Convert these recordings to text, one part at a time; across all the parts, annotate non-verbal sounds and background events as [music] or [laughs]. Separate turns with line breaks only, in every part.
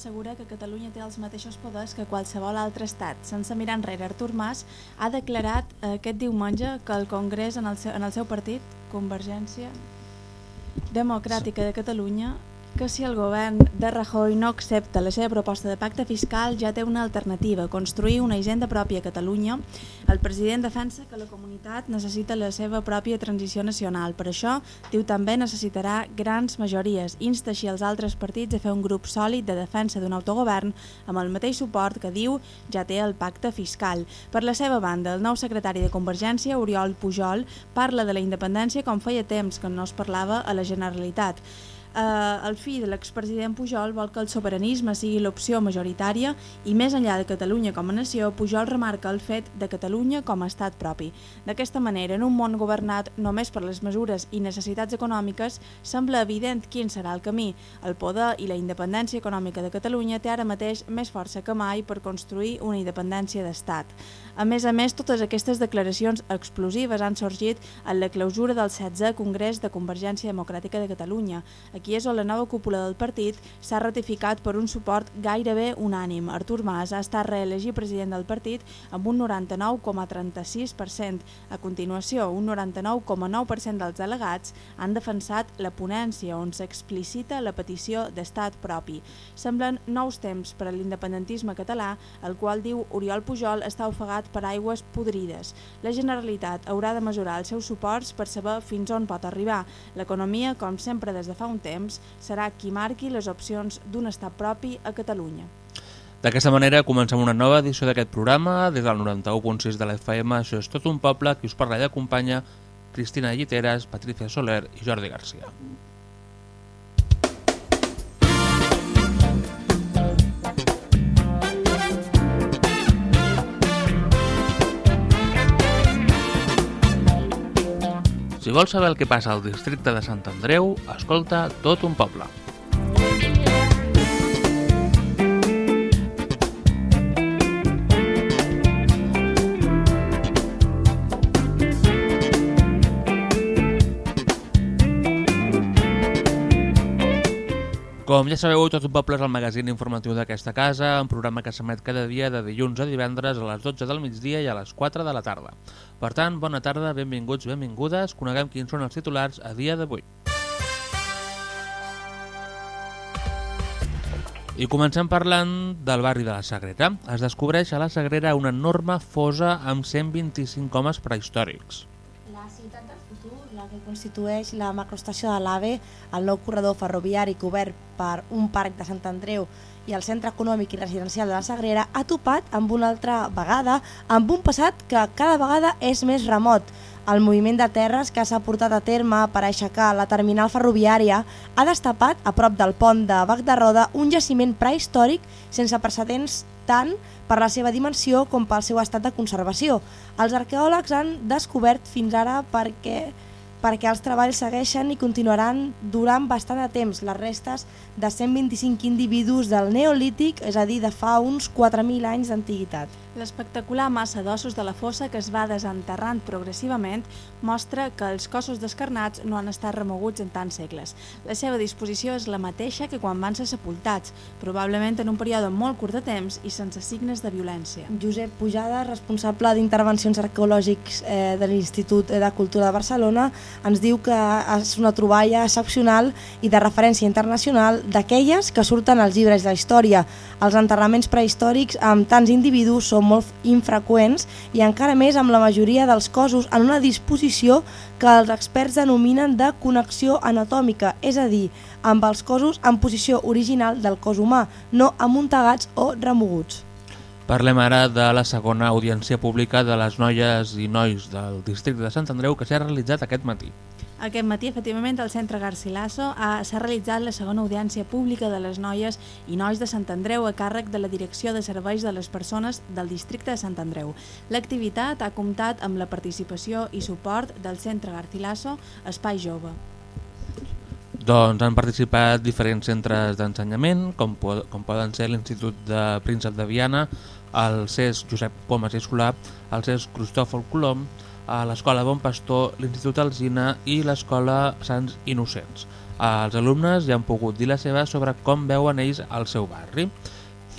assegura que Catalunya té els mateixos poders que qualsevol altre estat. Sense mirar enrere, Artur Mas ha declarat eh, aquest diumenge que el Congrés en el seu, en el seu partit, Convergència Democràtica de Catalunya, que si el govern de Rajoy no accepta la seva proposta de pacte fiscal ja té una alternativa, construir una hisenda pròpia a Catalunya. El president defensa que la comunitat necessita la seva pròpia transició nacional. Per això, diu també necessitarà grans majories. Insta així els altres partits a fer un grup sòlid de defensa d'un autogovern amb el mateix suport que diu ja té el pacte fiscal. Per la seva banda, el nou secretari de Convergència, Oriol Pujol, parla de la independència com feia temps que no es parlava a la Generalitat eh, el fill de l'expresident Pujol vol que el sobiranisme sigui l'opció majoritària i més enllà de Catalunya com a nació, Pujol remarca el fet de Catalunya com a estat propi. D'aquesta manera, en un món governat només per les mesures i necessitats econòmiques, sembla evident quin serà el camí. El poder i la independència econòmica de Catalunya té ara mateix més força que mai per construir una independència d'estat. A més a més, totes aquestes declaracions explosives han sorgit en la clausura del 16è Congrés de Convergència Democràtica de Catalunya. Aquí és on la nova cúpula del partit s'ha ratificat per un suport gairebé unànim. Artur Mas ha estat reelegit president del partit amb un 99,36%. A continuació, un 99,9% dels delegats han defensat la ponència on s'explicita la petició d'estat propi. Semblen nous temps per a l'independentisme català, el qual diu Oriol Pujol està ofegat per aigües podrides. La Generalitat haurà de mesurar els seus suports per saber fins on pot arribar. L'economia, com sempre des de fa un temps, serà qui marqui les opcions d'un estat propi a Catalunya.
D'aquesta manera comencem una nova edició d'aquest programa. Des del 91.6 de la FM, això és tot un poble, qui us parla i acompanya Cristina Lliteres, Patricia Soler i Jordi Garcia. Si vols saber el que passa al districte de Sant Andreu, escolta tot un poble. Com ja sabeu, Tot un poble és el magazín informatiu d'aquesta casa, un programa que s'emet cada dia de dilluns a divendres a les 12 del migdia i a les 4 de la tarda. Per tant, bona tarda, benvinguts, benvingudes, coneguem quins són els titulars a dia d'avui. I comencem parlant del barri de la Sagrera. Es descobreix a la Sagrera una enorme fosa amb 125 homes prehistòrics.
Constitueix la macroestació de l'AVE, el nou corredor ferroviari cobert per un parc de Sant Andreu i el centre econòmic i residencial de la Sagrera, ha topat amb una altra vegada, amb un passat que cada vegada és més remot. El moviment de terres que s'ha portat a terme per aixecar la terminal ferroviària ha destapat, a prop del pont de Bac de Roda, un jaciment prehistòric sense precedents tant per la seva dimensió com pel seu estat de conservació. Els arqueòlegs han descobert fins ara perquè perquè els treballs segueixen i continuaran durant bastant de temps les restes de 125 individus del Neolític, és a dir, de fa uns 4.000 anys d'antiguitat.
L'espectacular massa d'ossos de la fossa que es va desenterrant progressivament mostra que els cossos descarnats no han estat remoguts en tants segles. La seva disposició és la mateixa que quan van ser sepultats, probablement en un període molt curt de temps i sense signes de violència.
Josep Pujada, responsable d'intervencions arqueològics eh, de l'Institut de Cultura de Barcelona, ens diu que és una troballa excepcional i de referència internacional d'aquelles que surten als llibres de la història. Els enterraments prehistòrics amb tants individus són molt infreqüents i encara més amb la majoria dels cossos en una disposició que els experts denominen de connexió anatòmica, és a dir, amb els cossos en posició original del cos humà, no amuntegats o remoguts.
Parlem ara de la segona audiència pública de les noies i nois del districte de Sant Andreu que s'ha realitzat aquest matí.
Aquest matí, efectivament, al Centre Garcilaso s'ha realitzat la segona audiència pública de les noies i nois de Sant Andreu a càrrec de la Direcció de Serveis de les Persones del districte de Sant Andreu. L'activitat ha comptat amb la participació i suport del Centre Garcilaso Espai Jove.
Doncs han participat diferents centres d'ensenyament, com, com poden ser l'Institut de Príncep de Viana, el CES Josep Comas i Escolà, el CES Cristòfol Colom, a l'Escola Bon Pastor, l'Institut Alzina i l'Escola Sants Innocents. Els alumnes ja han pogut dir la seva sobre com veuen ells el seu barri.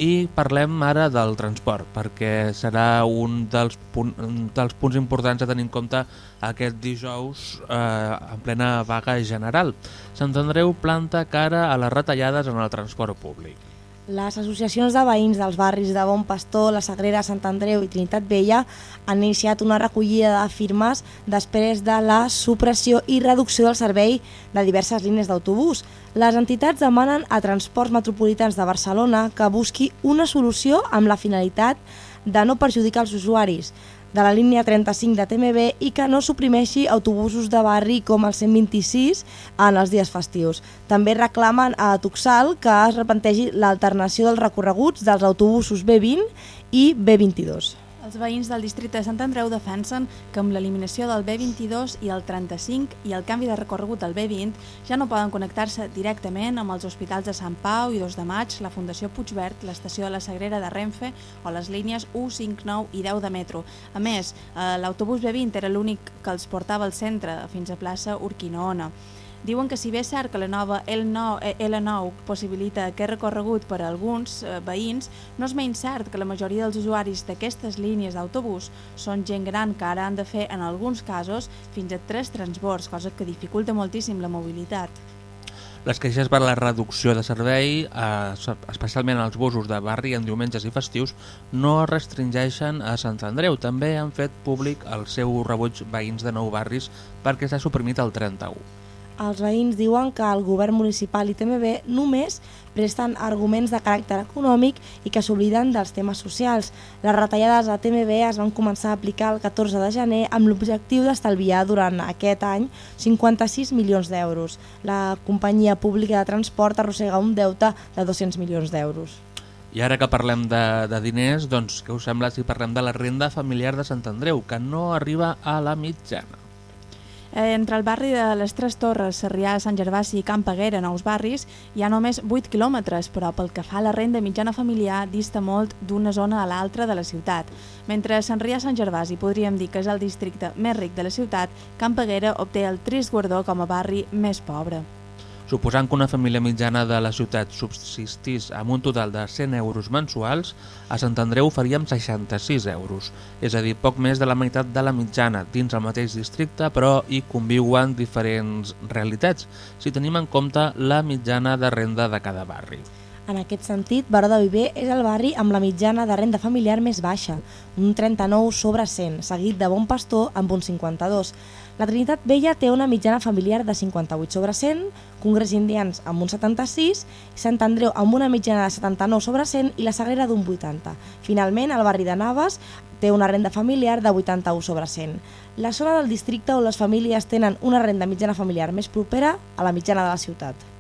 I parlem ara del transport, perquè serà un dels, punt, dels punts importants a tenir en compte aquest dijous eh, en plena vaga general. Sant Andreu planta cara a les retallades en el transport públic.
Les associacions de veïns dels barris de Bon Pastor, La Sagrera, Sant Andreu i Trinitat Vella han iniciat una recollida de firmes després de la supressió i reducció del servei de diverses línies d'autobús. Les entitats demanen a Transports Metropolitans de Barcelona que busqui una solució amb la finalitat de no perjudicar els usuaris de la línia 35 de TMB i que no suprimeixi autobusos de barri com el 126 en els dies festius. També reclamen a Tuxal que es repentegi l'alternació dels recorreguts dels autobusos B20 i B22.
Els veïns del districte de Sant Andreu defensen que amb l'eliminació del B22 i el 35 i el canvi de recorregut del B20 ja no poden connectar-se directament amb els hospitals de Sant Pau i 2 de maig, la Fundació Puigverd, l'estació de la Sagrera de Renfe o les línies 1, 5, 9 i 10 de metro. A més, eh, l'autobús B20 era l'únic que els portava al centre fins a plaça Urquinaona. Diuen que si bé és cert que la nova L9, eh, L9 possibilita aquest recorregut per a alguns eh, veïns, no és menys cert que la majoria dels usuaris d'aquestes línies d'autobús són gent gran que ara han de fer, en alguns casos, fins a tres transbords, cosa que dificulta moltíssim la mobilitat.
Les queixes per la reducció de servei, eh, especialment als busos de barri en diumenges i festius, no es restringeixen a Sant Andreu. També han fet públic el seu rebuig veïns de nou barris perquè s'ha suprimit el 31
els veïns diuen que el govern municipal i TMB només presten arguments de caràcter econòmic i que s'obliden dels temes socials. Les retallades a TMB es van començar a aplicar el 14 de gener amb l'objectiu d'estalviar durant aquest any 56 milions d'euros. La companyia pública de transport arrossega un deute de 200 milions d'euros.
I ara que parlem de, de diners, doncs què us sembla si parlem de la renda familiar de Sant Andreu, que no arriba a la mitjana?
Eh, entre el barri de les Tres Torres, Sarrià, Sant Gervasi i Camp Peguera, nous barris, hi ha només 8 quilòmetres, però pel que fa a la renda mitjana familiar dista molt d'una zona a l'altra de la ciutat. Mentre Sant Rià Sant Gervasi podríem dir que és el districte més ric de la ciutat, Camp Peguera obté el trist guardó com a barri més pobre.
Suposant que una família mitjana de la ciutat subsistís amb un total de 100 euros mensuals, a Sant Andreu faríem 66 euros, és a dir, poc més de la meitat de la mitjana dins el mateix districte, però hi conviuen diferents realitats, si tenim en compte la mitjana de renda de cada barri.
En aquest sentit, Baró de Viver és el barri amb la mitjana de renda familiar més baixa, un 39 sobre 100, seguit de Bon Pastor amb un 52. La Trinitat Vella té una mitjana familiar de 58 sobre 100, Congrés Indians amb un 76, Sant Andreu amb una mitjana de 79 sobre 100 i la Sagrera d'un 80. Finalment, el barri de Naves té una renda familiar de 81 sobre 100. La zona del districte on les famílies tenen una renda mitjana familiar més propera a la mitjana de la ciutat.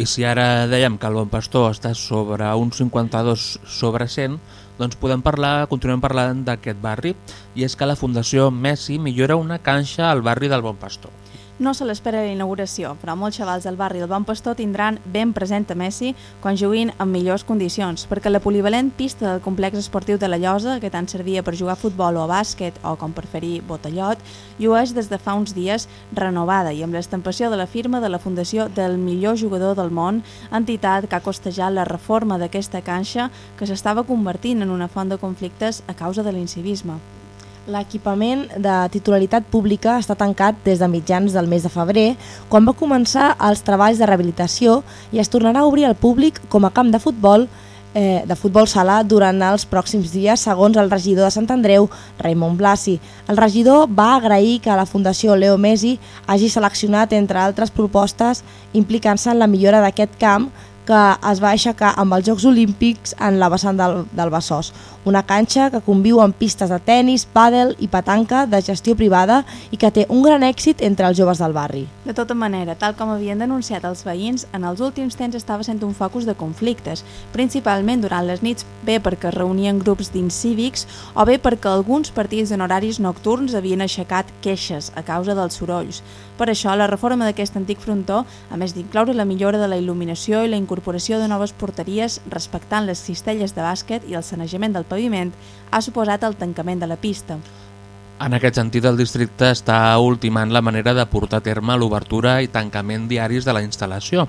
I si ara dèiem que el Bon Pastor està sobre un 52 sobre 100, doncs podem parlar, continuem parlant d'aquest barri, i és que la Fundació Messi millora una canxa al barri del Bon Pastor.
No se l'espera la inauguració, però molts xavals del barri del Bon Pastor tindran ben present a Messi quan juguin en millors condicions, perquè la polivalent pista del complex esportiu de la Llosa, que tant servia per jugar a futbol o a bàsquet o com preferir botellot, llueix des de fa uns dies renovada i amb l'estampació de la firma de la Fundació del millor jugador del món, entitat que ha costejat la reforma d'aquesta canxa que s'estava convertint en una font de conflictes a causa de l'incivisme. L'equipament de titularitat pública està tancat des de mitjans del mes de febrer, quan va començar els treballs de rehabilitació i es tornarà a obrir al públic com a camp de futbol eh, de futbol sala durant els pròxims dies, segons el regidor de Sant Andreu, Raimon Blasi. El regidor va agrair que la Fundació Leo Messi hagi seleccionat, entre altres propostes, implicant-se en la millora d'aquest camp que es va aixecar amb els Jocs Olímpics en la vessant del, del Besòs, una canxa que conviu amb pistes de tennis, pàdel i petanca de gestió privada i que té un gran èxit entre els joves del barri.
De tota manera, tal com havien denunciat els veïns, en els últims temps estava sent un focus de conflictes, principalment durant les nits bé perquè es reunien grups d'incívics o bé perquè alguns partits en horaris nocturns havien aixecat queixes a causa dels sorolls. Per això, la reforma d'aquest antic frontó, a més d'incloure la millora de la il·luminació i la incorporació de noves porteries respectant les cistelles de bàsquet i el sanejament del paviment ha suposat el tancament de la pista.
En aquest sentit, el districte està ultimant la manera de portar a terme l'obertura i tancament diaris de la instal·lació,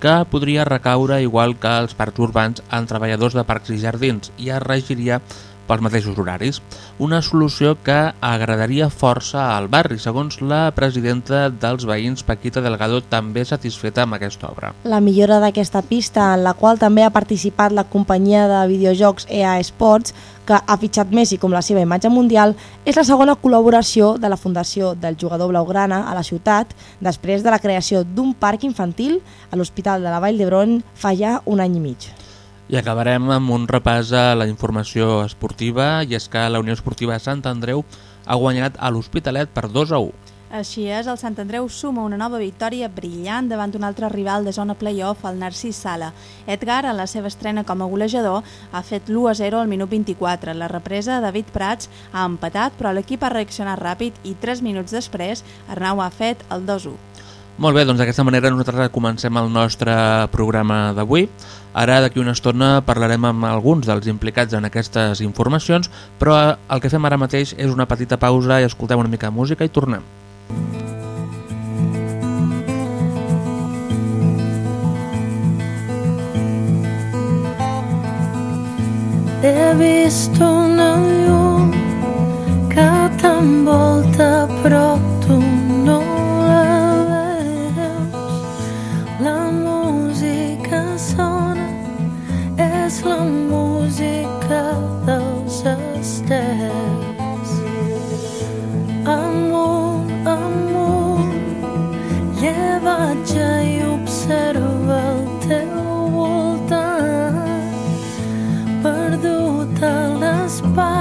que podria recaure igual que els parcs urbans en treballadors de parcs i jardins i es regiria pels mateixos horaris. Una solució que agradaria força al barri, segons la presidenta dels veïns, Paquita Delgado, també satisfeta amb aquesta obra.
La millora d'aquesta pista, en la qual també ha participat la companyia de videojocs EA Sports, que ha fitxat Messi com la seva imatge mundial, és la segona col·laboració de la Fundació del Jugador Blaugrana a la ciutat després de la creació d'un parc infantil a l'Hospital de la Vall d'Hebron fa ja un any i mig.
I acabarem amb un repàs a la informació esportiva i és que la Unió Esportiva Sant Andreu ha guanyat a l'Hospitalet per 2 a 1.
Així és, el Sant Andreu suma una nova victòria brillant davant un altre rival de zona play-off, el Narcís Sala. Edgar, en la seva estrena com a golejador, ha fet l'1-0 al minut 24. La represa, David Prats, ha empatat, però l'equip ha reaccionat ràpid i 3 minuts després Arnau ha fet el 2-1.
Molt bé, doncs d'aquesta manera nosaltres comencem el nostre programa d'avui. Ara, d'aquí una estona, parlarem amb alguns dels implicats en aquestes informacions, però el que fem ara mateix és una petita pausa i escoltem una mica de música i tornem.
He vist una llum que t'envolta però tu no la música dels estels. Amunt, amunt, llevatge i observa el teu voltant. Perdut a l'espai,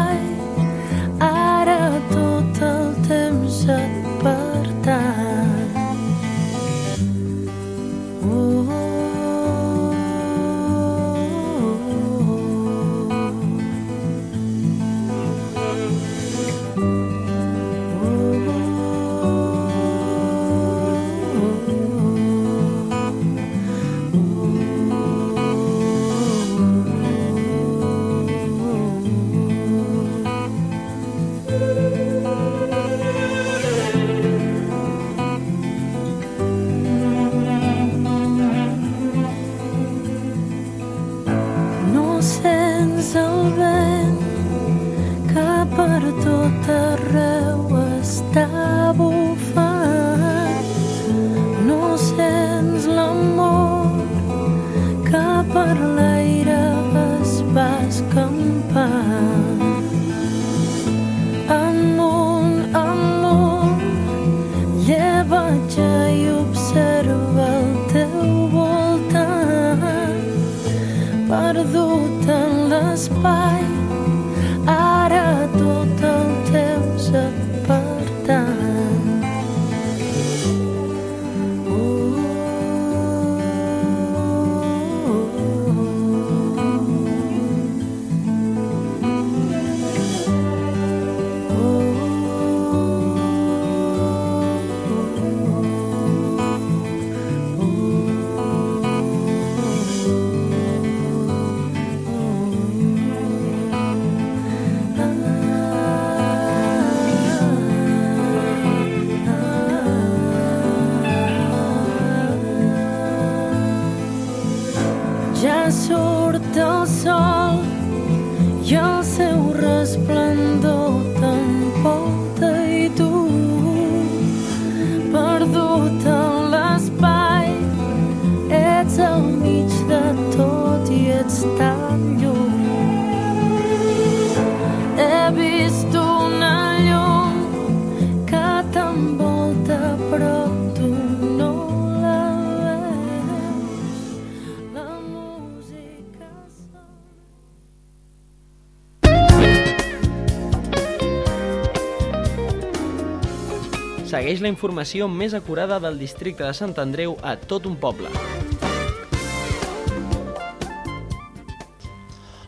informació més acurada del districte de Sant Andreu a tot un poble.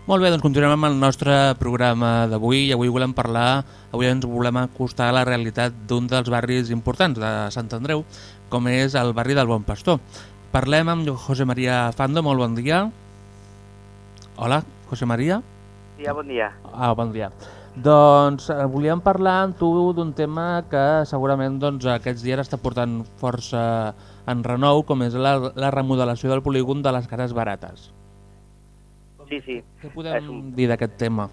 Molt bé, doncs continuem amb el nostre programa d'avui i avui volem parlar, avui ens volem acostar a la realitat d'un dels barris importants de Sant Andreu, com és el barri del Bon Pastor. Parlem amb José María Fando, molt bon dia. Hola, José María.
Dia, bon dia.
Ah, bon dia. Doncs eh, volíem parlar amb tu d'un tema que segurament doncs, aquests dies està portant força en renou, com és la, la remodelació del polígon de les cases barates.
Sí, sí.
Què podem
És un-
dir d'aquest tema?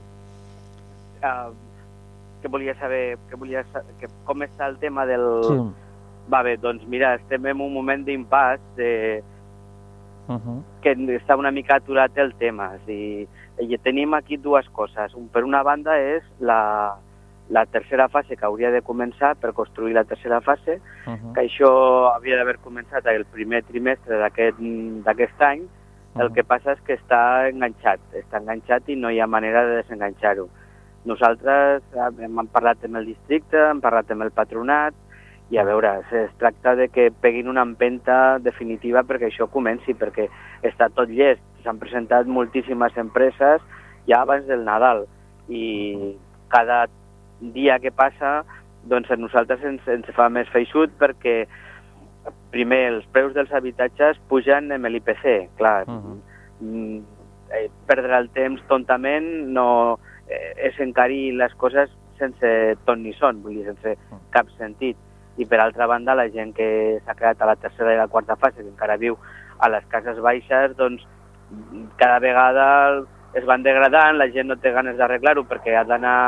Uh, que volia saber que volia que, com està el tema del...
Sí.
Va bé, doncs mira, estem en un moment d'impàs de...
Uh -huh.
que està una mica aturat el tema. És dir, i tenim aquí dues coses. Un, per una banda és la, la tercera fase que hauria de començar per construir la tercera fase,
Uh -huh.
que això havia d'haver començat el primer trimestre d'aquest d'aquest any, el que passa és que està enganxat, està enganxat i no hi ha manera de desenganxar-ho. Nosaltres hem hem parlat amb el districte, hem parlat amb el patronat, i a veure, es tracta de que peguin una empenta definitiva perquè això comenci, perquè està tot llest. S'han presentat moltíssimes empreses ja abans del Nadal i cada dia que passa doncs a nosaltres ens, ens fa més feixut perquè primer els preus dels habitatges pugen amb l'IPC, clar.
Uh -huh.
Mm, eh, perdre el temps tontament no eh, és encarir les coses sense ton ni son, vull dir, sense cap sentit. I per altra banda, la gent que s'ha quedat a la tercera i la quarta fase, que encara viu a les cases baixes, doncs cada vegada es van degradant, la gent no té ganes d'arreglar-ho perquè ha d'anar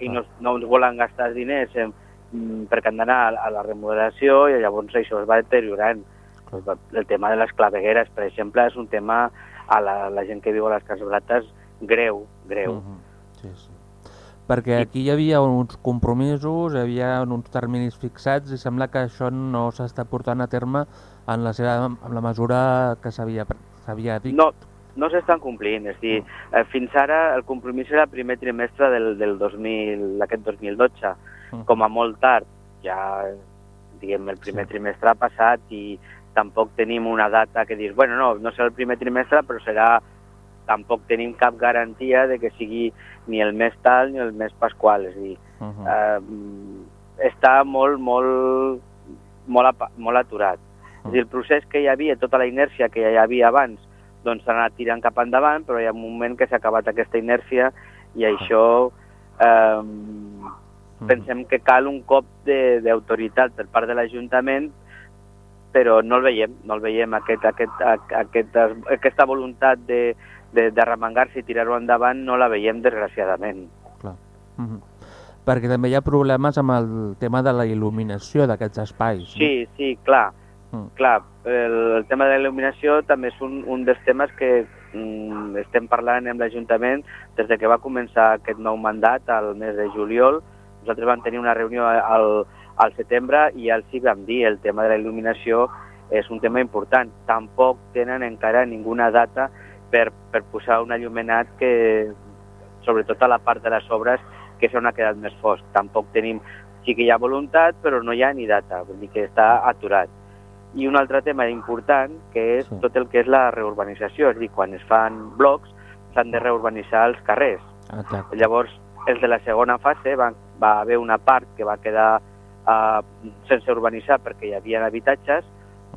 i no, no ens volen gastar els diners en, mm, perquè han d'anar a, a la remodelació i llavors això es va deteriorant. El tema de les clavegueres, per exemple, és un tema a la, la gent que viu a les cases barates greu, greu.
Uh -huh. sí, sí. Perquè aquí hi havia uns compromisos, hi havia uns terminis fixats i sembla que això no s'està portant a terme en la, seva, en la mesura que s'havia s'havia dit.
No, no s'estan complint, és a dir, eh, fins ara el compromís era el primer trimestre del, del 2000, d'aquest 2012,
Mm.
com a molt tard, ja diguem el primer
Sí.
trimestre ha passat i tampoc tenim una data que dir, bueno, no, no serà el primer trimestre, però serà tampoc tenim cap garantia de que sigui ni el mes tal ni el mes pasqual, és a dir,
Uh -huh.
eh, està molt, molt, molt, molt aturat. És a dir, el procés que hi havia, tota la inèrcia que hi havia abans, doncs s'ha anat tirant cap endavant, però hi ha un moment que s'ha acabat aquesta inèrcia i això eh, pensem que cal un cop de- d'autoritat per part de l'Ajuntament però no el veiem, no el veiem aquest, aquest, aquest, aquesta voluntat de, de, de remengar-se i tirar-ho endavant no la veiem desgraciadament.
Clar. Uh -huh. Perquè també hi ha problemes amb el tema de la il·luminació d'aquests espais.
Sí, sí, clar.
Mm.
Clar, el, el tema de la il·luminació també és un, un dels temes que mm, estem parlant amb l'Ajuntament des de que va començar aquest nou mandat al mes de juliol. Nosaltres vam tenir una reunió al, al setembre i els hi vam dir el tema de la il·luminació és un tema important. Tampoc tenen encara ninguna data per, per posar un allumenat que, sobretot a la part de les obres, que és on ha quedat més fosc. Tampoc tenim, sí que hi ha voluntat, però no hi ha ni data, vull dir que està aturat. I un altre tema important, que és
Sí.
tot el que és la reurbanització, és dir, quan es fan blocs, s'han de reurbanitzar els carrers.
Exacte.
Llavors, els de la segona fase va, va haver una part que va quedar uh, sense urbanitzar perquè hi havia habitatges,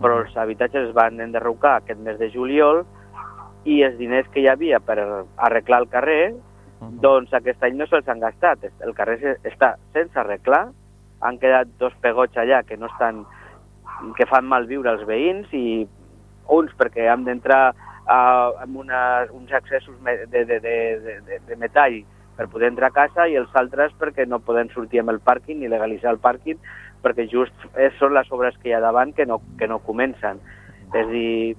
però els habitatges es van enderrocar aquest mes de juliol i els diners que hi havia per arreglar el carrer,
Uh -huh.
doncs aquest any no se'ls han gastat. El carrer està sense arreglar, han quedat dos pegots allà que no estan que fan mal viure als veïns i uns perquè han d'entrar uh, amb una, uns accessos de, de, de, de, de, metall per poder entrar a casa i els altres perquè no poden sortir amb el pàrquing ni legalitzar el pàrquing perquè just és, són les obres que hi ha davant que no, que no comencen. És a dir,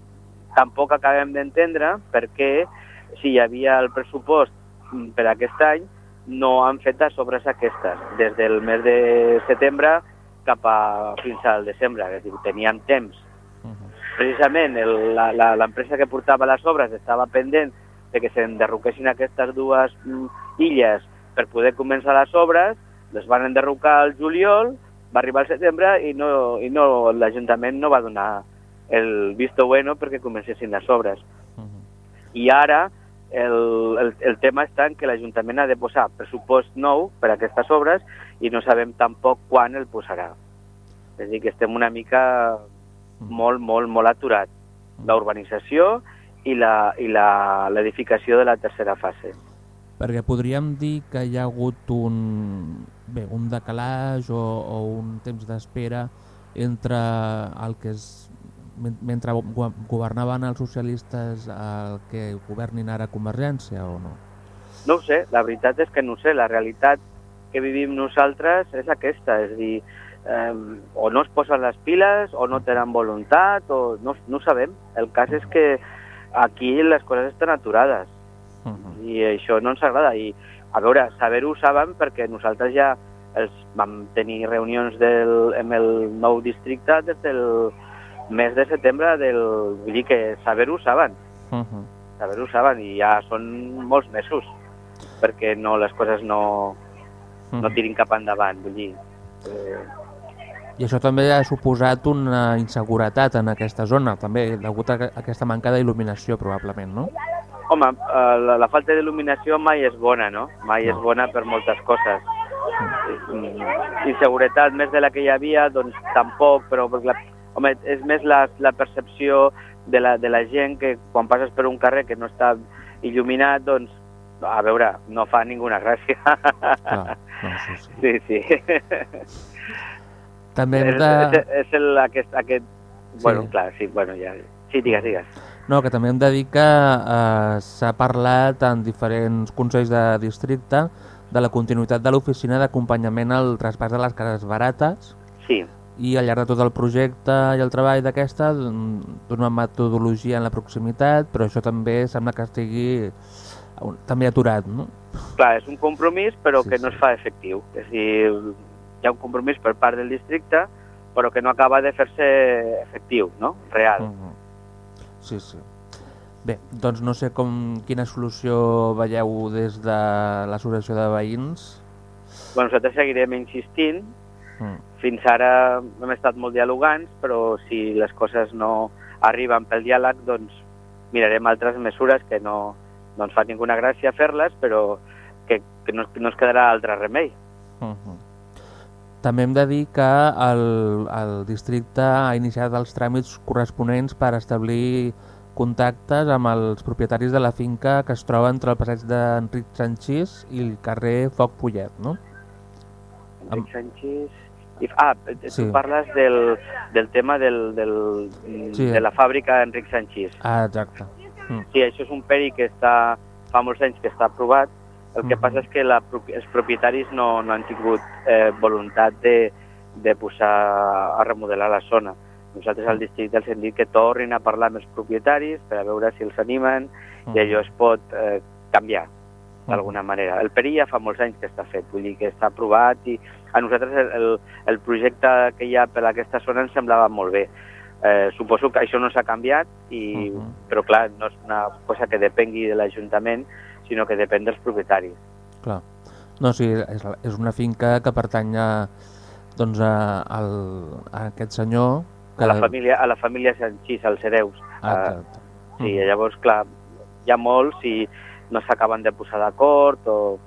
tampoc acabem d'entendre per què si hi havia el pressupost per aquest any no han fet les obres aquestes des del mes de setembre cap a fins al desembre, dir, teníem temps.
Uh -huh.
Precisament l'empresa que portava les obres estava pendent de que s'enderroquessin aquestes dues mm, illes per poder començar les obres, les van enderrocar al juliol, va arribar al setembre i no, i no l'Ajuntament no va donar el visto bueno perquè comencessin les obres.
Uh -huh.
I ara el, el, el tema està en que l'Ajuntament ha de posar pressupost nou per a aquestes obres i no sabem tampoc quan el posarà. És a dir, que estem una mica molt, molt, molt aturat. La urbanització i la- i la- l'edificació de la tercera fase.
perquè podríem dir que hi ha hagut un, bé, un decalaix o, o un temps d'espera entre el que és mentre governaven els socialistes el que governin ara Convergència o no?
No ho sé, la veritat és que no sé, la realitat que vivim nosaltres és aquesta, és dir, eh, o no es posen les piles o no tenen voluntat o no, no ho sabem. El cas és que aquí les coses estan aturades uh -huh. i això no ens agrada i a veure, saber-ho saben perquè nosaltres ja els vam tenir reunions del, amb el nou districte des del mes de setembre del... Vull dir que saber-ho saben. Uh -huh. Saber-ho saben i ja són molts mesos perquè no les coses no, uh -huh. no tirin cap endavant. Vull dir, eh,
i això també ha suposat una inseguretat en aquesta zona, també degut a aquesta manca d'il·luminació, probablement, no?
Home, eh, la, la falta d'il·luminació mai és bona, no? Mai no. és bona per moltes coses. Mm. Inseguretat més de la que hi havia, doncs tampoc, però la, home, és més la, la percepció de la, de la gent que quan passes per un carrer que no està il·luminat, doncs, a veure, no fa ninguna gràcia. Clar, no, sí, sí. sí, sí.
També hem de...
És, és, és el, aquest, aquest... Sí. Bueno, clar, sí, bueno, ja... Sí, digues, digues.
No, que també hem de dir que eh, s'ha parlat en diferents consells de districte de la continuïtat de l'oficina d'acompanyament al traspàs de les cases barates.
Sí
i al llarg de tot el projecte i el treball d'aquesta d'una metodologia en la proximitat, però això també sembla que estigui també aturat, no?
Clar, és un compromís però sí, que no es fa efectiu. És a dir, hi ha un compromís per part del districte però que no acaba de fer-se efectiu, no? Real. Uh -huh.
Sí, sí. Bé, doncs no sé com quina solució veieu des de l'associació de veïns.
Bueno, nosaltres seguirem insistint Mm. Fins ara hem estat molt dialogants, però si les coses no arriben pel diàleg, doncs mirarem altres mesures que no, no ens fa ninguna gràcia fer-les, però que, que no, no ens quedarà altre remei. Uh -huh.
També hem de dir que el, el districte ha iniciat els tràmits corresponents per establir contactes amb els propietaris de la finca que es troba entre el passeig d'Enric Sanchís i el carrer Foc Pollet, no?
Enric Sanchís... I, ah, sí. tu parles del, del tema del, del, sí. de la fàbrica Enric Sanchís.
Ah, exacte.
Mm. Sí, això és un peri que està, fa molts anys que està aprovat. El que mm. passa és que la, els propietaris no, no han tingut eh, voluntat de, de posar a remodelar la zona. Nosaltres al districte els hem dit que tornin a parlar amb els propietaris per a veure si els animen mm. i allò es pot eh, canviar d'alguna manera. El PERI ja fa molts anys que està fet, vull dir que està aprovat i a nosaltres el, el, el projecte que hi ha per aquesta zona ens semblava molt bé. Eh, suposo que això no s'ha canviat, i, uh -huh. però clar, no és una cosa que depengui de l'Ajuntament, sinó que depèn dels propietaris.
Clar. No, sí, és, és una finca que pertany a, doncs a, a, a aquest senyor... Que...
A la família, a la família Sanchís, als hereus. Ah, uh, sí, uh -huh. llavors, clar, hi ha molts i no s'acaben de posar d'acord o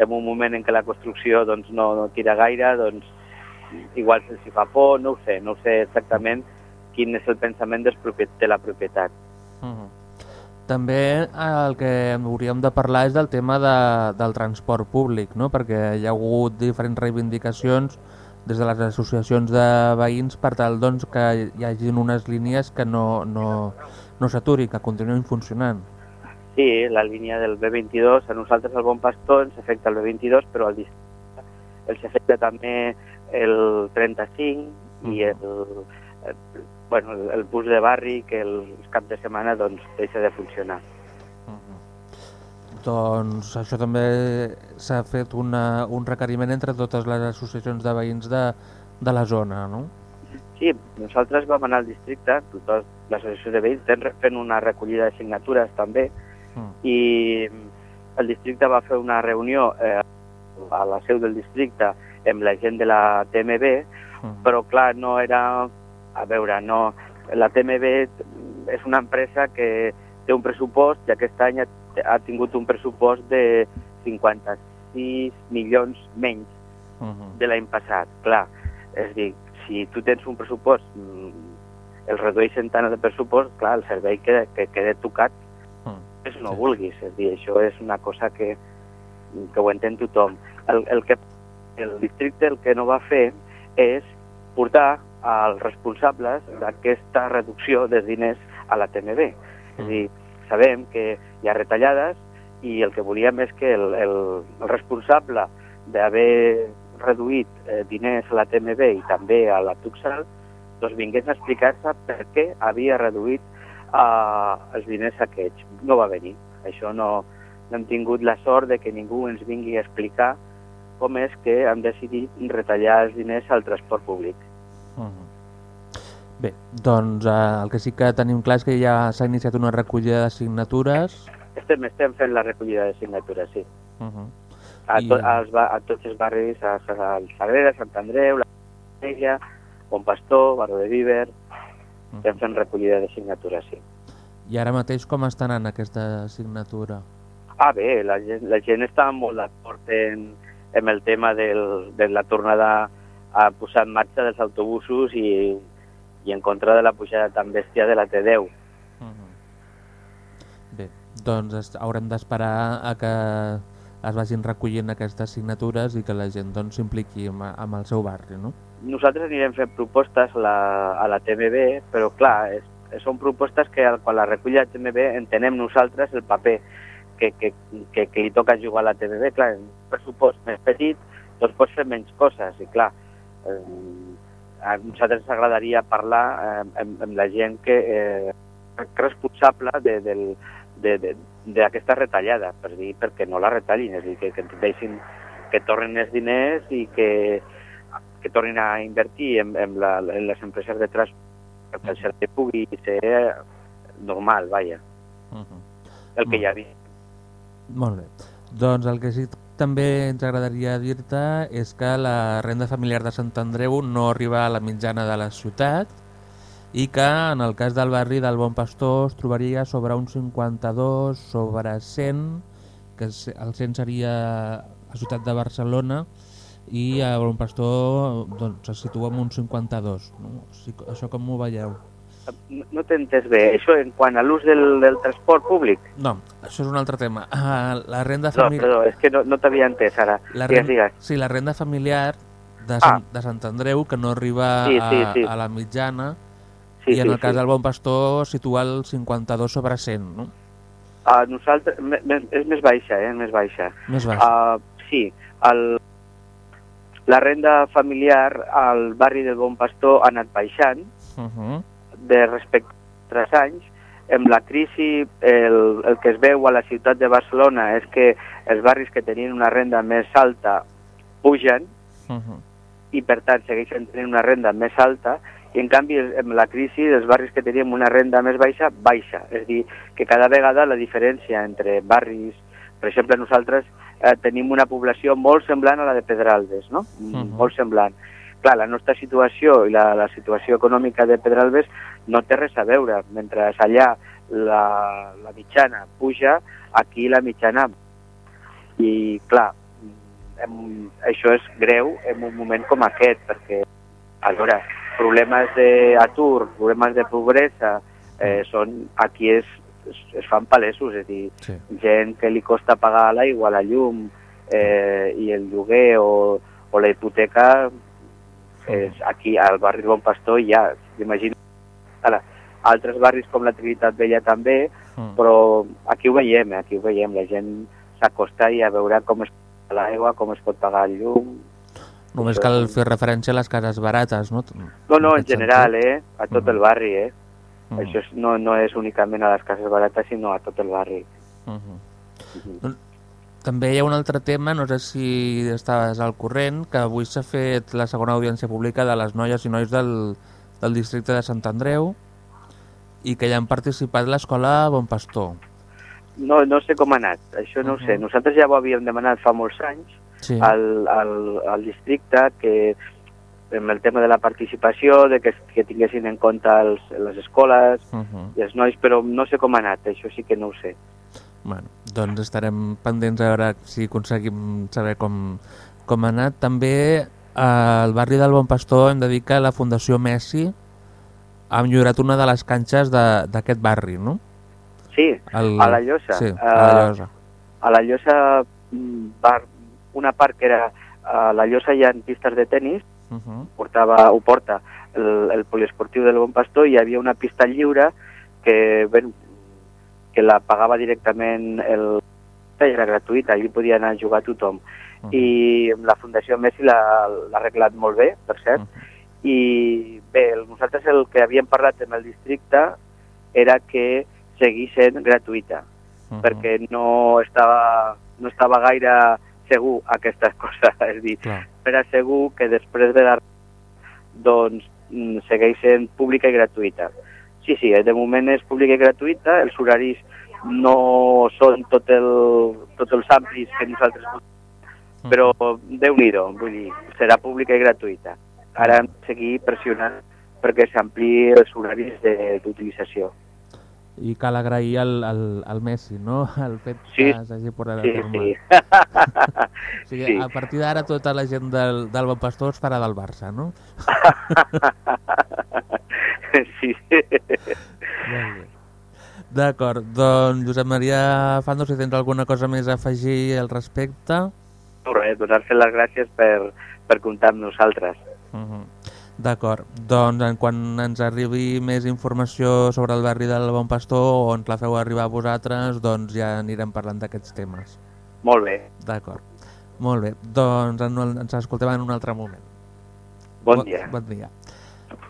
en un moment en què la construcció doncs, no, no tira gaire, doncs igual se'ls fa por, no ho sé, no sé exactament quin és el pensament de la propietat. Uh
-huh. També el que hauríem de parlar és del tema de, del transport públic, no? perquè hi ha hagut diferents reivindicacions des de les associacions de veïns per tal doncs, que hi hagin unes línies que no, no, no s'aturin, que continuïn funcionant.
Sí, la línia del B22, a nosaltres el Bon Pastor ens afecta el B22, però al districte els afecta també el 35 mm. i el, el, bueno, el bus de barri que el cap de setmana doncs, deixa de funcionar. Mm
-hmm. Doncs això també s'ha fet una, un requeriment entre totes les associacions de veïns de, de la zona, no?
Sí, nosaltres vam anar al districte, totes les associacions de veïns, fent una recollida de signatures també, mm. I el districte va fer una reunió eh, a la seu del districte amb la gent de la TMB, mm. però clar, no era... A veure, no... La TMB és una empresa que té un pressupost i aquest any ha, ha tingut un pressupost de 56 milions menys uh mm-hmm. -huh. de l'any passat. Clar, és dir, si tu tens un pressupost, mm, el redueixen tant de pressupost, clar, el servei queda, que queda tocat és no vulguis, és dir, això és una cosa que, que ho entén tothom. El, el, que, el districte el que no va fer és portar als responsables d'aquesta reducció de diners a la TMB. És a dir, sabem que hi ha retallades i el que volíem és que el, el, el responsable d'haver reduït eh, diners a la TMB i també a la Tuxal doncs vingués a explicar-se per què havia reduït eh, els diners aquests. No va venir. Això no, no hem tingut la sort de que ningú ens vingui a explicar com és que han decidit retallar els diners al transport públic.
Uh -huh. Bé, doncs eh, el que sí que tenim clar és que ja s'ha iniciat una recollida de signatures.
Estem, estem fent la recollida de signatures, sí.
Uh -huh.
A,
I-
to, als, ba- a tots els barris, a, a, a Sagrera, Sant Andreu, la Ella, Bon Pastor, Baró de Viver, estem fent recollida de signatures, sí.
I ara mateix com està anant aquesta signatura?
Ah, bé, la gent, la gent està molt d'acord en, en el tema del, de la tornada a posar en marxa dels autobusos i, i en contra de la pujada tan bèstia de la T10.
Uh -huh. Bé, doncs haurem d'esperar a que es vagin recollint aquestes signatures i que la gent doncs, s'impliqui amb, amb el seu barri, no?
Nosaltres anirem fent propostes a la, a la TMB, però clar, és, són propostes que quan la recull la TMB entenem nosaltres el paper que, que, que, que li toca jugar a la TMB. Clar, en un pressupost més petit doncs pots fer menys coses i clar, eh, a nosaltres ens agradaria parlar eh, amb, amb la gent que eh, responsable de, del, de, de, d'aquesta retallada, per dir, perquè no la retallin, és dir, que, que deixin que tornin els diners i que, que tornin a invertir en, en, la, en les empreses de transport perquè el servei pugui ser normal, vaja,
Uh -huh.
el que hi havia.
Molt bé. Doncs el que sí també ens agradaria dir-te és que la renda familiar de Sant Andreu no arriba a la mitjana de la ciutat i que en el cas del barri del Bon Pastor es trobaria sobre un 52 sobre 100, que el 100 seria a ciutat de Barcelona i a Bon Pastor doncs, se situa en un 52. No? Això com ho veieu?
No, no t'he entès bé. Això en quant a l'ús del, del transport públic?
No, això és un altre tema. Uh, la renda
No,
familiar...
perdó, és que no, no t'havia entès ara.
La
Digues,
ren-
digues.
Sí, la renda familiar de,
Ah.
Sant, de Sant Andreu, que no arriba
Sí, sí,
a,
sí.
a la mitjana,
Sí,
i en
sí,
el cas
sí.
del Bon Pastor situa el 52 sobre 100, no?
A nosaltres, me- me- és més baixa, eh? més baixa.
Més baix.
Uh, sí, el, la renda familiar al barri del Bon Pastor ha anat baixant
Uh -huh.
de respecte a altres anys. Amb la crisi, el, el que es veu a la ciutat de Barcelona és que els barris que tenien una renda més alta pugen
Uh -huh.
i, per tant, segueixen tenint una renda més alta i, en canvi, amb la crisi, els barris que teníem una renda més baixa, baixa. És a dir, que cada vegada la diferència entre barris... Per exemple, nosaltres eh, tenim una població molt semblant a la de Pedralbes, no? Mm
Mhm.
Molt semblant. Clar, la nostra situació i la, la situació econòmica de Pedralbes no té res a veure. Mentre allà la, la mitjana puja, aquí la mitjana... I, clar, hem, això és greu en un moment com aquest, perquè, a veure, problemes d'atur, problemes de pobresa, eh, són, aquí es, es, es fan palesos, és a dir,
Sí.
gent que li costa pagar l'aigua, la llum eh, i el lloguer o, o la hipoteca, és aquí al barri Bon Pastor hi ha, imagino, ara, altres barris com la Trinitat Vella també,
Mm.
però aquí ho veiem, eh, aquí ho veiem, la gent s'acosta i a veure com es pot pagar l'aigua, com es pot pagar el llum.
Només cal fer referència a les cases barates, no?
No, no, en
aquest
general,
sentit.
eh, a tot
Mhm.
el barri, eh.
Mm.
Això és, no, no és únicament a les cases barates, sinó a tot el barri.
Uh -huh.
Mhm.
Doncs També hi ha un altre tema, no sé si estaves al corrent, que avui s'ha fet la segona audiència pública de les noies i nois del, del districte de Sant Andreu i que hi han participat l'escola Bon Pastor.
No, no sé com ha anat, això no ho sé.
Mhm.
Nosaltres ja ho havíem demanat fa molts anys
Sí.
al, al, al districte que amb el tema de la participació, de que, que tinguessin en compte els, les escoles
Uh -huh.
i els nois, però no sé com ha anat, això sí que no ho sé.
bueno, doncs estarem pendents a veure si aconseguim saber com, com ha anat. També al barri del Bon Pastor hem de dir que la Fundació Messi ha millorat una de les canxes d'aquest barri, no?
Sí,
El,
a la Llosa.
Sí,
Eh,
a la Llosa.
a la Llosa bar, una part que era a la llosa hi ha pistes de tennis,
Uh -huh.
portava, ho porta el, el poliesportiu del Bon Pastor i hi havia una pista lliure que, ben, que la pagava directament el era gratuïta, allí podia anar a jugar tothom.
Uh -huh.
I la Fundació Messi l'ha arreglat molt bé, per cert,
Uh -huh.
i bé, nosaltres el que havíem parlat amb el districte era que seguís sent gratuïta,
Uh -huh.
perquè no estava, no estava gaire segur aquesta [laughs] cosa, és a dir,
Clar.
era segur que després de la doncs mm, segueix sent pública i gratuïta. Sí, sí, de moment és pública i gratuïta, els horaris no són tot el, tots els amplis que nosaltres volem, però déu-n'hi-do, vull dir, serà pública i gratuïta. Ara hem de seguir pressionant perquè s'ampliï els horaris de- d'utilització.
I cal agrair al, al, al Messi, no? [laughs] El fet
Sí,
que s'hagi portat
Sí,
a terme.
sí. [laughs]
O sigui,
sí.
a partir d'ara tota la gent del, del Bon Pastor es farà del Barça, no? [laughs]
sí.
D'acord, doncs Josep Maria Fando, si tens alguna cosa més a afegir al respecte.
No, res, donar-se les gràcies per, per comptar amb nosaltres.
Uh -huh. D'acord, doncs en quan ens arribi més informació sobre el barri del Bon Pastor o ens la feu arribar a vosaltres, doncs ja anirem parlant d'aquests temes.
Molt bé.
D'acord, molt bé, doncs en- ens escoltem en un altre moment.
Bon dia.
Bon dia.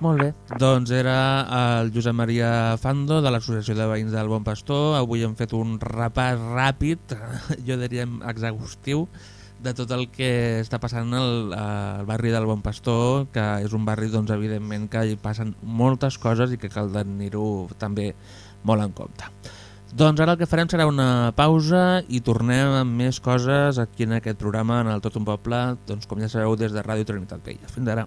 Molt bé, doncs era el Josep Maria Fando de l'Associació de Veïns del Bon Pastor. Avui hem fet un repàs ràpid, [laughs] jo diríem exhaustiu, de tot el que està passant al, al barri del Bon Pastor, que és un barri, doncs, evidentment, que hi passen moltes coses i que cal tenir-ho també molt en compte. Doncs ara el que farem serà una pausa i tornem amb més coses aquí en aquest programa, en el Tot un Poble, doncs, com ja sabeu, des de Ràdio Trinitat Vella. Fins ara.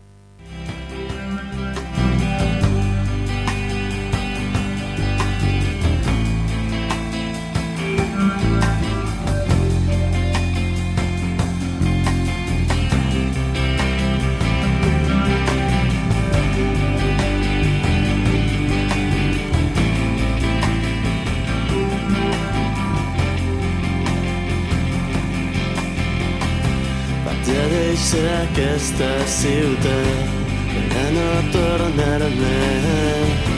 Aquesta ciutat per a no tornar més.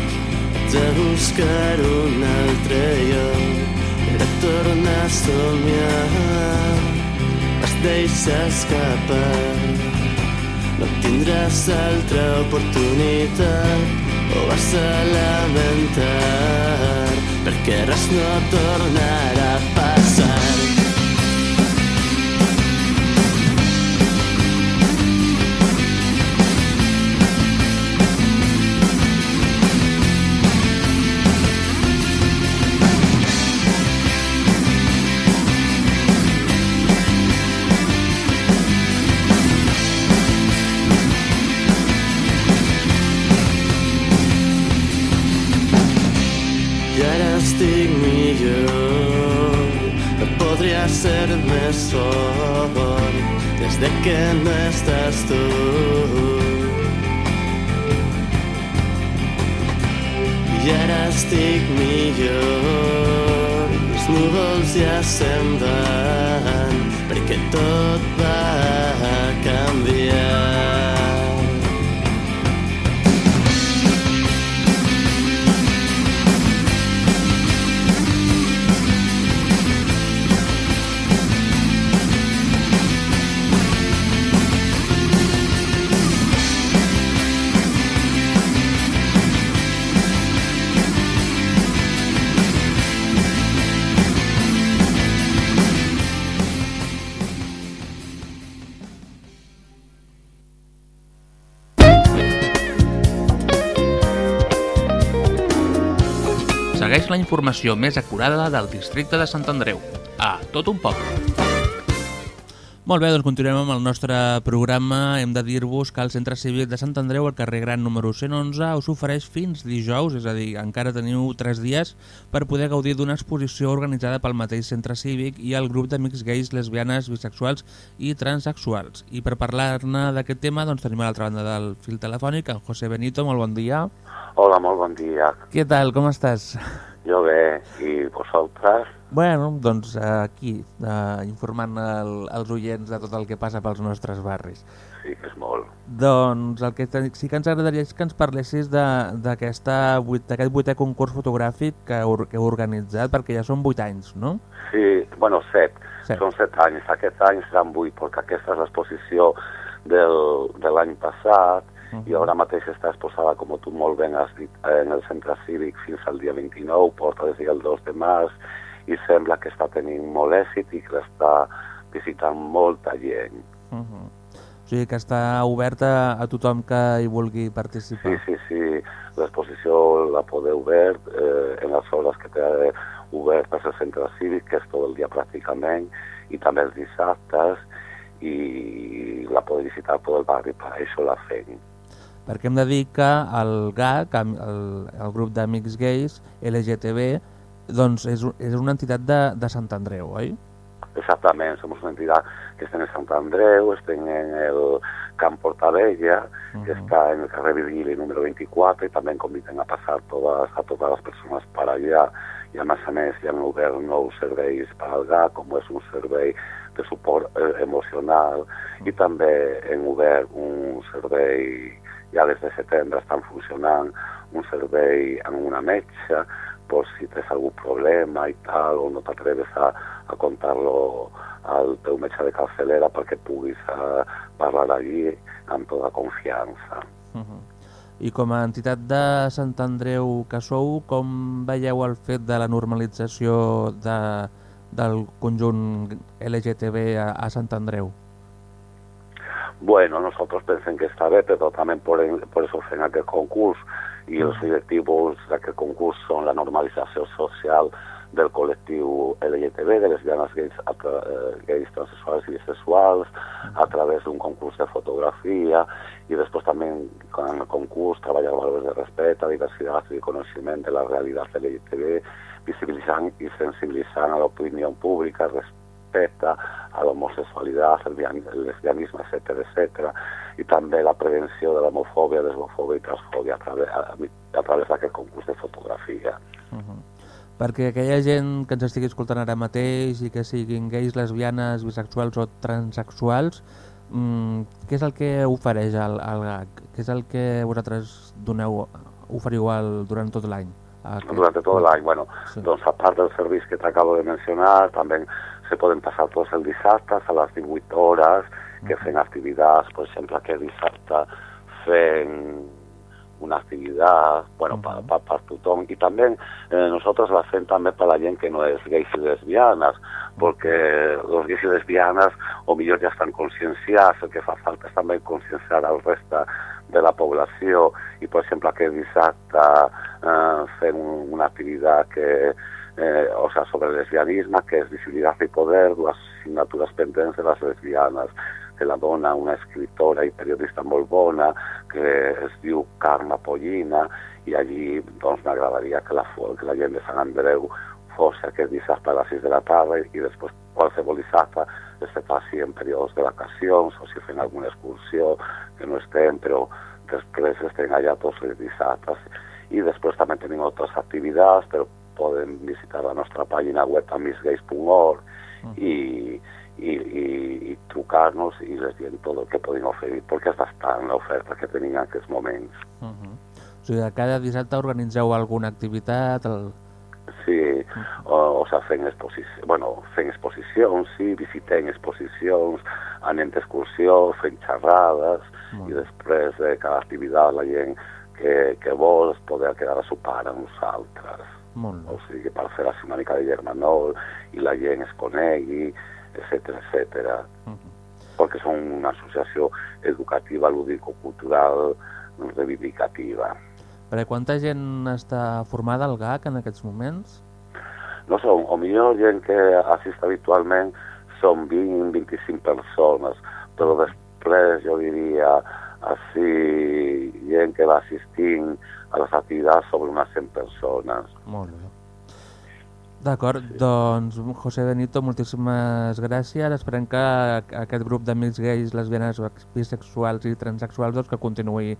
A buscar un altre lloc per tornar a somiar. Vas deixar escapar, no tindràs altra oportunitat ho vas a lamentar perquè res no tornarà a passar. Ser més fort des de que no estàs tu.
Informació més acurada del districte de Sant Andreu. A tot un poble. Molt bé, doncs continuem amb el nostre programa. Hem de dir-vos que el Centre Cívic de Sant Andreu, al carrer Gran número 111, us ofereix fins dijous, és a dir, encara teniu 3 dies per poder gaudir d'una exposició organitzada pel mateix Centre Cívic i el grup d'amics gais, lesbianes, bisexuals i transexuals. I per parlar-ne d'aquest tema doncs, tenim a l'altra banda del fil telefònic en José Benito, molt bon dia.
Hola, molt bon dia.
Què tal, com estàs?
Jo bé, i vosaltres?
Bueno, doncs aquí, eh, informant el, els oients de tot el que passa pels nostres barris.
Sí, que és molt.
Doncs el que sí que ens agradaria és que ens parlessis d'aquest vuitè concurs fotogràfic que, que heu organitzat, perquè ja són vuit anys, no?
Sí, bueno, set. set. Són set anys. Aquest any seran vuit, perquè aquesta és l'exposició del, de l'any passat uh -huh. i ara mateix està exposada, com tu molt ben has dit, en el centre cívic fins al dia 29, porta des del 2 de març, i sembla que està tenint molt èxit i que l'està visitant molta gent.
Uh -huh. O sigui que està oberta a tothom que hi vulgui participar.
Sí, sí, sí. L'exposició la podeu veure eh, en les hores que té obertes al centre cívic, que és tot el dia pràcticament, i també els dissabtes, i la podeu visitar tot el barri, per això la fem
perquè hem de dir que el GAC, el, el grup d'amics gais, LGTB, doncs és, és una entitat de, de Sant Andreu, oi?
Exactament, som una entitat que estem en Sant Andreu, estem en el Camp Portabella, uh -huh. que està en el carrer Virgili número 24, i també conviden a passar totes, a totes les persones per allà, i a més a més hi ha obert nous serveis per al GAC, com és un servei de suport eh, emocional, uh -huh. i també hem obert un servei ja des de setembre estan funcionant un servei amb una metge per si tens algun problema i tal, o no t'atreves a, a contar-lo al teu metge de capçalera perquè puguis uh, parlar allí amb tota confiança.
Uh -huh. I com a entitat de Sant Andreu que sou, com veieu el fet de la normalització de, del conjunt LGTB a, a Sant Andreu?
Bueno, nosotros pensem que està bé, però també por, por eso fem aquest concurs i els objectius d'aquest concurs són la normalització social del col·lectiu LGTB, de lesbianes, gais, eh, gais transsexuals i bisexuals, a través d'un concurs de fotografia i després també en el concurs treballar valors de respecte, diversitat i coneixement de la realitat LGTB, visibilitzant i sensibilitzant a l'opinió pública respecte respecte a l'homosexualitat, el lesbianisme, etc etc. i també la prevenció de l'homofòbia, lesbofòbia i transfòbia a través, a, a través d'aquest concurs de fotografia.
Uh -huh. Perquè aquella gent que ens estigui escoltant ara mateix i que siguin gais, lesbianes, bisexuals o transexuals, mmm, què és el que ofereix el, el GAC? Què és el que vosaltres doneu, oferiu el, durant tot l'any?
Aquest... Durant tot l'any, bueno, sí. doncs a part del servei que t'acabo de mencionar, també se poden passar tots els dissabtes a les 18 hores, que fem activitats, per exemple, aquest dissabte fem una activitat, bueno, -huh. per, per, tothom. I també eh, nosaltres la fem també per la gent que no és gais i lesbianes, perquè els gais i lesbianes o millor ja estan conscienciats, el que fa falta és també conscienciar el reste de la població i, per exemple, aquest dissabte eh, fem una activitat que eh, o sea, sobre el que és visibilitat i poder, dues signatures pendents de les lesbianes, que la dona una escritora i periodista molt bona, que es diu Carme Pollina, i allí doncs m'agradaria que, la, que la gent de Sant Andreu fos aquest dissabte a les 6 de la tarda i després qualsevol dissabte es faci en períodes de vacacions o si fem alguna excursió que no estem, però després estem allà tots els dissabtes. I després també tenim altres activitats, però poden visitar la nostra pàgina web amisgais.org uh -huh. i, i, i, i trucar-nos i les diem tot el que podem oferir, perquè és bastant l'oferta que tenim en aquests moments.
Uh -huh. O sigui, cada dissabte organitzeu alguna activitat? El...
Sí, o, o sigui, fent, exposició, bueno, fent exposicions, sí, visitem exposicions, anem d'excursió, fent xerrades, -huh. i després de cada activitat la gent que, que vol poder quedar a sopar amb nosaltres.
Molt
o sigui, per fer així una mica de germanol i la gent es conegui, etc etc. Uh -huh. perquè són una associació educativa, lúdico-cultural reivindicativa.
Per quanta gent està formada al GAC en aquests moments?
No sé, o millor gent que assist habitualment són 20-25 persones, però després jo diria així gent que va assistint a les activitats sobre unes 100 persones.
Molt bé. D'acord, sí. doncs José Benito, moltíssimes gràcies. Esperem que aquest grup d'amics gais, lesbianes, bisexuals i transexuals doncs, que continuï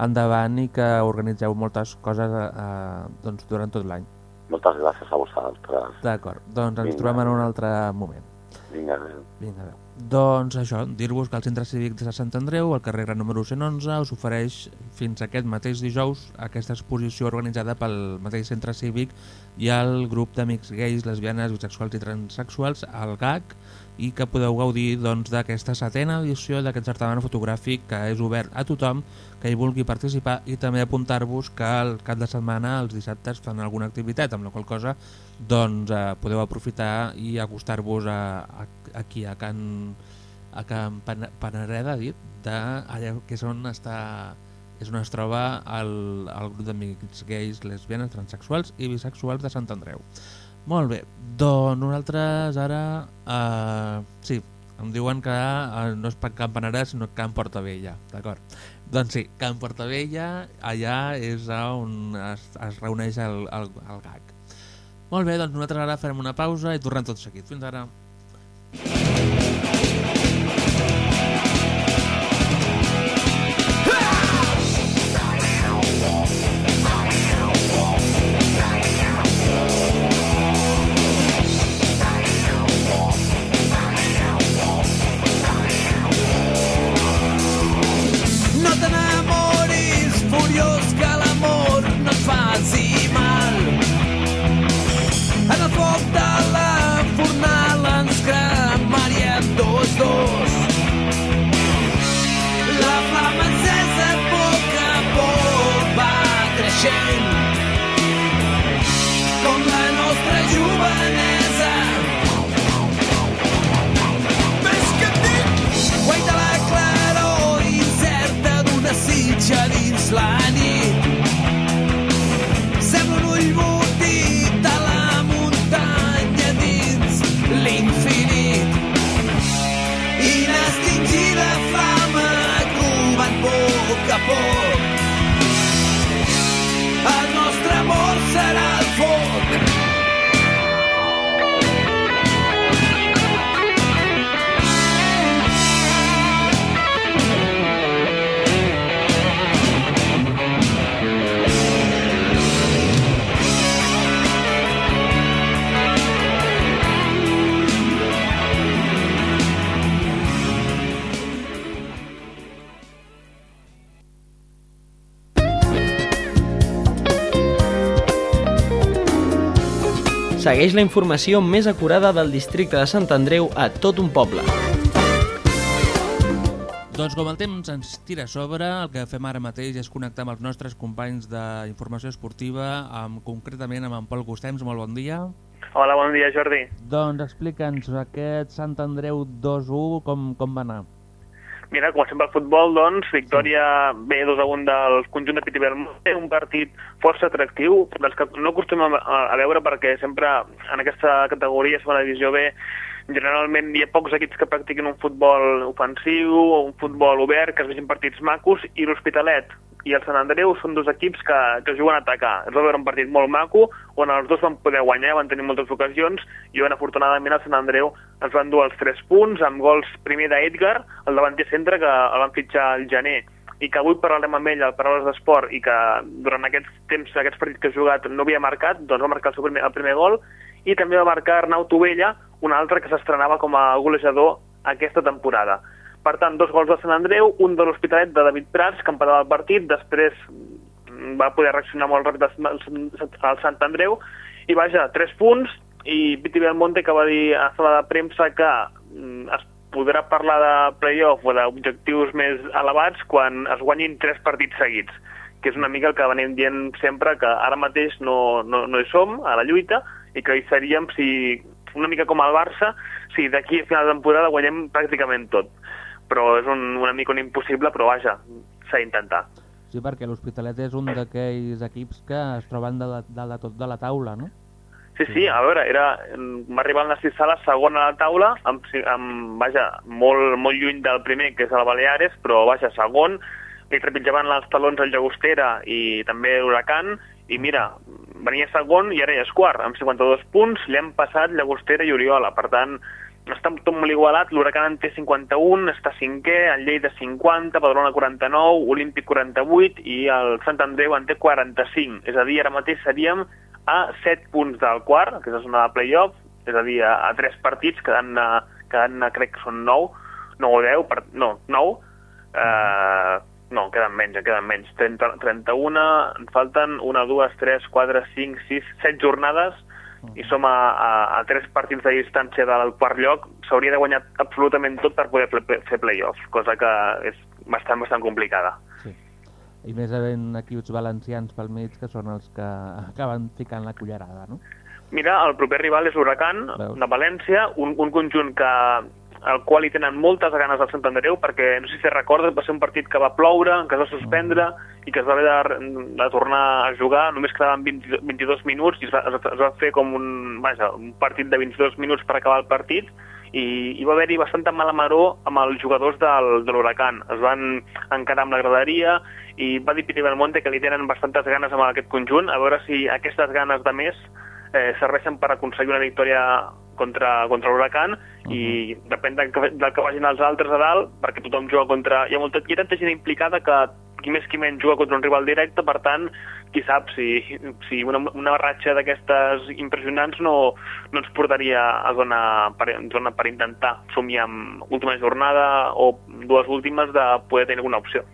endavant i que organitzeu moltes coses eh, doncs, durant tot l'any.
Moltes gràcies a vosaltres.
D'acord, doncs ens
Vinga.
trobem en un altre moment.
Vinga, adéu.
Vinga, adéu. Doncs això, dir-vos que el Centre Cívic de Sant Andreu, al carrer Gran número 111, us ofereix fins aquest mateix dijous aquesta exposició organitzada pel mateix Centre Cívic i el grup d'amics gais, lesbianes, bisexuals i transsexuals, el GAC, i que podeu gaudir doncs, d'aquesta setena edició d'aquest certamen fotogràfic que és obert a tothom que hi vulgui participar i també apuntar-vos que el cap de setmana, els dissabtes, fan alguna activitat, amb la qual cosa doncs, eh, podeu aprofitar i acostar-vos aquí a Can, a Can Pan- Panareda, dit, de, allà que és on està és on es troba el, el grup d'amics gais, lesbianes, transsexuals i bisexuals de Sant Andreu. Molt bé, doncs nosaltres ara... Uh, sí, em diuen que uh, no és Can Panareda, sinó Can Portavella, d'acord? Doncs sí, Can Portavella, allà és on es, es reuneix el, el, el GAC. Molt bé, doncs nosaltres ara farem una pausa i tornem tot seguit. Fins ara.
No
Segueix la informació més acurada del districte de Sant Andreu a tot un poble.
Doncs com el temps ens tira a sobre, el que fem ara mateix és connectar amb els nostres companys d'informació esportiva, amb, concretament amb en Pol Gustems. Molt bon dia.
Hola, bon dia, Jordi.
Doncs explica'ns aquest Sant Andreu 2-1, com, com va anar?
Mira, com sempre al futbol, doncs, victòria bé 2 a 1 del conjunt de Piti Belmonte, un partit força atractiu, dels que no acostumem a, a veure perquè sempre en aquesta categoria, segona divisió B, generalment hi ha pocs equips que practiquin un futbol ofensiu o un futbol obert, que es vegin partits macos, i l'Hospitalet i el Sant Andreu són dos equips que, que juguen a atacar. Es va veure un partit molt maco, on els dos van poder guanyar, van tenir moltes ocasions, i on afortunadament el Sant Andreu ens van dur els 3 punts, amb gols primer d'Edgar, el davanter centre, que el van fitxar al gener, i que avui parlarem amb ell al Paraules d'Esport i que durant aquests temps, aquests partits que ha jugat no havia marcat, doncs va marcar el seu primer, el primer gol i també va marcar Arnau Tovella, un altre que s'estrenava com a golejador aquesta temporada. Per tant, dos gols de Sant Andreu, un de l'Hospitalet de David Prats, que emparava el partit, després va poder reaccionar molt ràpid al Sant Andreu, i vaja, tres punts, i Piti Belmonte que va dir a sala de premsa que mm, es podrà parlar de playoff o d'objectius més elevats quan es guanyin tres partits seguits, que és una mica el que venim dient sempre, que ara mateix no, no, no hi som, a la lluita, i que hi seríem si, una mica com el Barça, si d'aquí a final de temporada guanyem pràcticament tot. Però és un, una mica un impossible, però vaja, s'ha d'intentar.
Sí, perquè l'Hospitalet és un d'aquells equips que es troben de, la, de, la, tot de la taula, no?
Sí, sí, a veure, era, va arribar al Narcís Sala segona a la taula, amb, amb, vaja, molt, molt lluny del primer, que és el Baleares, però vaja, segon, li trepitjaven els talons el Llagostera i també l'Huracan, i mira, venia segon i ara ja és quart, amb 52 punts, li han passat Llagostera i Oriola, per tant, està tot molt igualat, l'Huracan en té 51, està cinquè, el Lleida 50, Badalona 49, Olímpic 48 i el Sant Andreu en té 45, és a dir, ara mateix seríem a 7 punts del quart, que és la zona de playoff, és a dir, a, a 3 partits, quedant-ne, quedant crec que són 9, 9 o 10, per, no, 9, eh, no, queden menys, en queden menys, 30, 31, en falten 1, 2, 3, 4, 5, 6, 7 jornades, i som a, a, a 3 partits de distància del quart lloc, s'hauria de guanyar absolutament tot per poder fer playoff, cosa que és bastant, bastant complicada.
Sí. I més havent equips valencians pel mig que són els que acaben ficant la cullerada, no?
Mira, el proper rival és l'Huracan de València, un, un conjunt que al qual hi tenen moltes ganes al Sant Andreu, perquè no sé si recordes, va ser un partit que va ploure, que es va suspendre mm. I que es va haver de, de tornar a jugar, només quedaven 20, 22 minuts i es va, es va fer com un, vaja, un partit de 22 minuts per acabar el partit i hi va haver-hi bastanta mala maró amb els jugadors del, de l'Huracan. Es van encarar amb la graderia i va dir Piti Belmonte que li tenen bastantes ganes amb aquest conjunt, a veure si aquestes ganes de més eh, serveixen per aconseguir una victòria contra, contra l'Huracan uh -huh. i depèn del que, del que vagin els altres a dalt, perquè tothom juga contra... Hi ha, molta, hi ha tanta gent implicada que qui més qui menys juga contra un rival directe, per tant, qui sap si, si una, una ratxa d'aquestes impressionants no, no ens portaria a zona per, zona per intentar somiar amb última jornada o dues últimes de poder tenir alguna opció.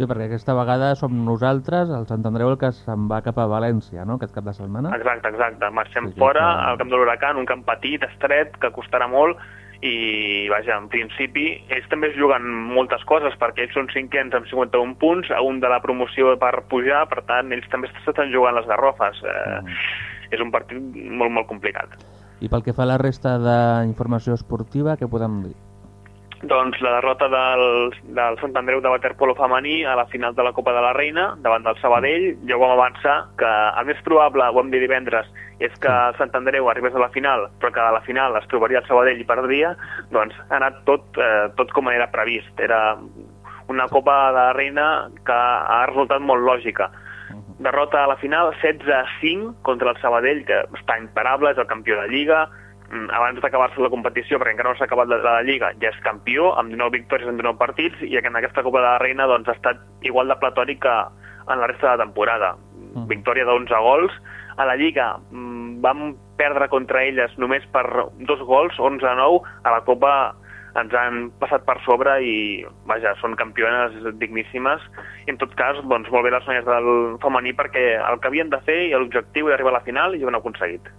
Sí, perquè aquesta vegada som nosaltres, el Sant Andreu, el que se'n va cap a València, no?, aquest cap de setmana.
Exacte, exacte. Marxem sí, fora, que... al camp de l'Huracan, un camp petit, estret, que costarà molt, i, vaja, en principi, ells també es juguen moltes coses, perquè ells són cinquens amb 51 punts, a un de la promoció per pujar, per tant, ells també estan jugant les garrofes. Eh, mm. És un partit molt, molt complicat.
I pel que fa a la resta d'informació esportiva, què podem dir?
Doncs, la derrota del, del Sant Andreu de Waterpolo femení a la final de la Copa de la Reina davant del Sabadell. Ja ho vam avançar que el més probable, ho vam dir divendres, és que el Sant Andreu arribés a la final, però que a la final es trobaria el Sabadell i perdria, doncs ha anat tot, eh, tot com era previst. Era una Copa de la Reina que ha resultat molt lògica. Derrota a la final 16 a 5 contra el Sabadell, que està imparable, és el campió de Lliga, abans d'acabar-se la competició, perquè encara no s'ha acabat la, la Lliga, ja és campió, amb 19 victòries en 19 partits, i en aquesta Copa de la Reina doncs, ha estat igual de platòric que en la resta de la temporada. Mm. Victòria d'11 gols. A la Lliga mm, vam perdre contra elles només per dos gols, 11 a 9. A la Copa ens han passat per sobre i, vaja, són campiones digníssimes. I en tot cas, doncs, molt bé les noies del femení perquè el que havien de fer i l'objectiu era arribar a la final i ho han aconseguit.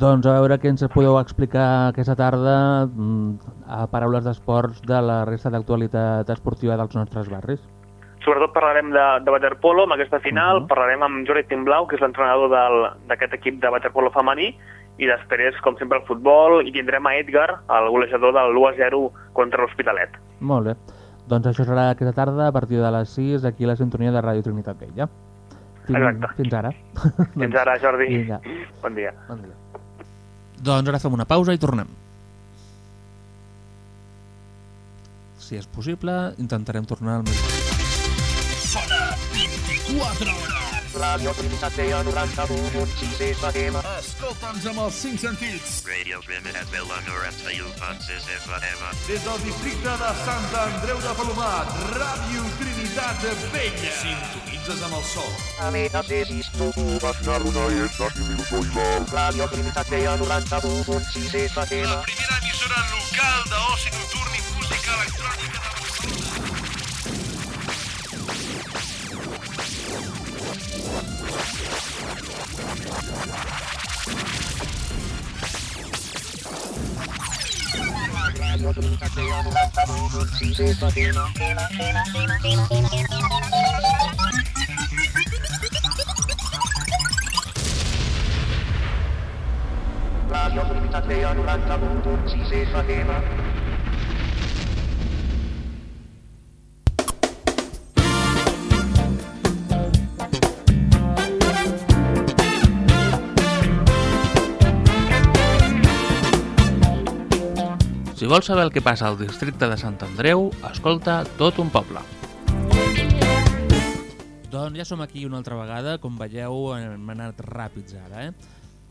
Doncs a veure què ens podeu explicar aquesta tarda mm, a paraules d'esports de la resta d'actualitat esportiva dels nostres barris.
Sobretot parlarem de, de waterpolo amb aquesta final, uh -huh. parlarem amb Jordi Timblau, que és l'entrenador d'aquest equip de waterpolo femení, i després, com sempre, el futbol, i tindrem a Edgar, el golejador del 1-0 contra l'Hospitalet.
Molt bé. Doncs això serà aquesta tarda a partir de les 6 aquí a la sintonia de Ràdio Trinitat Vella.
Fins, Exacte.
Fins ara.
Fins ara, Jordi. Vinga. Bon dia.
Bon dia. Doncs ara fem una pausa i tornem. Si és possible, intentarem tornar al més...
Sona 24 hores. Ràdio Trinitat Vella 91.6 FM. Escolta'ns amb els 5 sentits. Radio Trinitat Vella 91.6 FM. Des del districte de Sant Andreu de Palomat, Ràdio Trinitat Vella. Sintonitzes amb el sol. A metes de visto, Basnaruna i Esnati Minuto Ival. Ràdio Trinitat Vella 91.6 FM. La primera emissora local d'oci nocturn i música electrònica de Radio Comunitat Vella 91.6 FM.
Vols saber el que passa al districte de Sant Andreu, escolta tot un poble. Doncs ja som aquí una altra vegada, com veieu hem anat ràpids ara, eh?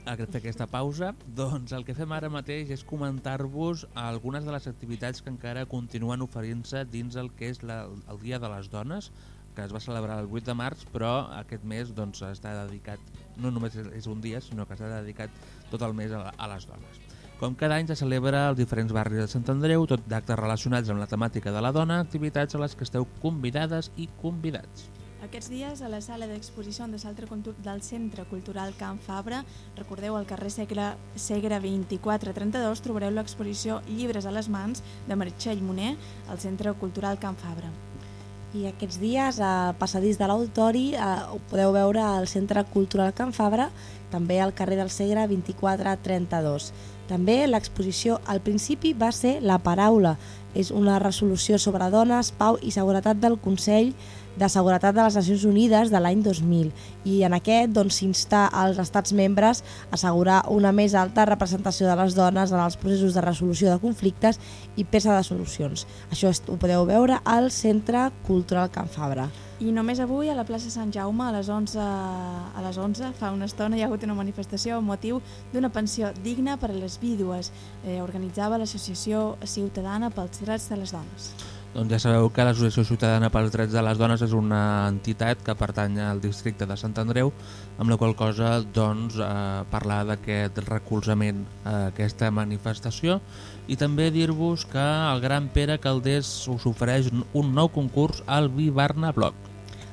Fer aquesta pausa, doncs el que fem ara mateix és comentar-vos algunes de les activitats que encara continuen oferint-se dins el que és la, el Dia de les Dones, que es va celebrar el 8 de març, però aquest mes doncs, està dedicat, no només és un dia, sinó que està dedicat tot el mes a, a les dones. Com cada any se celebra als diferents barris de Sant Andreu, tot d'actes relacionats amb la temàtica de la dona, activitats a les que esteu convidades i convidats.
Aquests dies, a la sala d'exposició de Saltre del Centre Cultural Can Fabra, recordeu al carrer Segre, Segre 2432, trobareu l'exposició Llibres a les mans de Meritxell Moner al Centre Cultural Can Fabra.
I aquests dies, a passadís de l'Auditori, ho podeu veure al Centre Cultural Can Fabra, també al carrer del Segre 2432. També l'exposició al principi va ser La Paraula, és una resolució sobre dones, pau i seguretat del Consell Seguretat de les Nacions Unides de l'any 2000 i en aquest doncs, s'insta doncs, als estats membres a assegurar una més alta representació de les dones en els processos de resolució de conflictes i peça de solucions. Això ho podeu veure al Centre Cultural Can Fabra.
I només avui a la plaça Sant Jaume a les 11, a les 11 fa una estona hi ha hagut una manifestació amb motiu d'una pensió digna per a les vídues. Eh, organitzava l'Associació Ciutadana pels Drets de les Dones.
Doncs ja sabeu que l'Associació Ciutadana pels Drets de les Dones és una entitat que pertany al districte de Sant Andreu, amb la qual cosa doncs, eh, parlar d'aquest recolzament a aquesta manifestació i també dir-vos que el Gran Pere Caldés us ofereix un nou concurs al Vivarna Blog.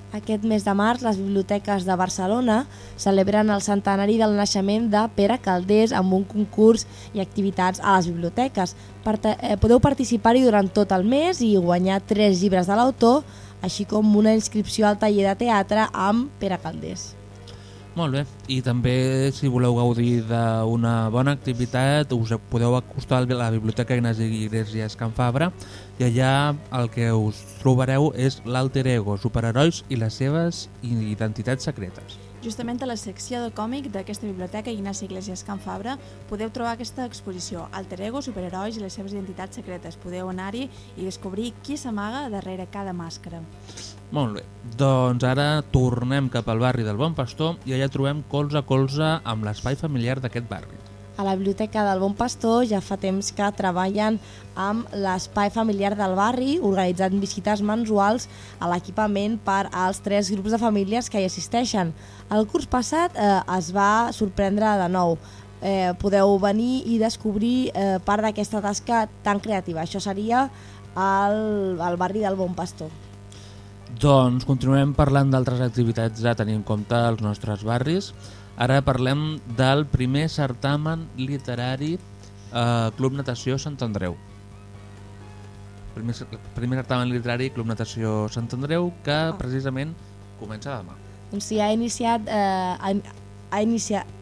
Aquest mes de març, les biblioteques de Barcelona celebren el centenari del naixement de Pere Caldés amb un concurs i activitats a les biblioteques. Eh, podeu participar-hi durant tot el mes i guanyar tres llibres de l'autor, així com una inscripció al taller de teatre amb Pere Caldés.
Molt bé, i també si voleu gaudir d'una bona activitat us podeu acostar a la Biblioteca Ignasi Iglesias Can Fabra i allà el que us trobareu és l'alter ego, superherois i les seves identitats secretes.
Justament a la secció de còmic d'aquesta biblioteca Ignasi Iglesias Can Fabra podeu trobar aquesta exposició, Alter Ego, superherois i les seves identitats secretes. Podeu anar-hi i descobrir qui s'amaga darrere cada màscara.
Molt bé, doncs ara tornem cap al barri del Bon Pastor i allà trobem colze a colze amb l'espai familiar d'aquest barri.
A la Biblioteca del Bon Pastor ja fa temps que treballen amb l'espai familiar del barri, organitzant visites mensuals a l'equipament per als tres grups de famílies que hi assisteixen. El curs passat eh, es va sorprendre de nou. Eh, podeu venir i descobrir eh, part d'aquesta tasca tan creativa. Això seria al, al barri del Bon Pastor.
Doncs continuem parlant d'altres activitats a tenir en compte als nostres barris. Ara parlem del primer certamen literari eh, Club Natació Sant Andreu. Primer, primer certamen literari Club Natació Sant Andreu que ah. precisament comença demà.
Doncs sí, ha iniciat, eh, ha, ha iniciat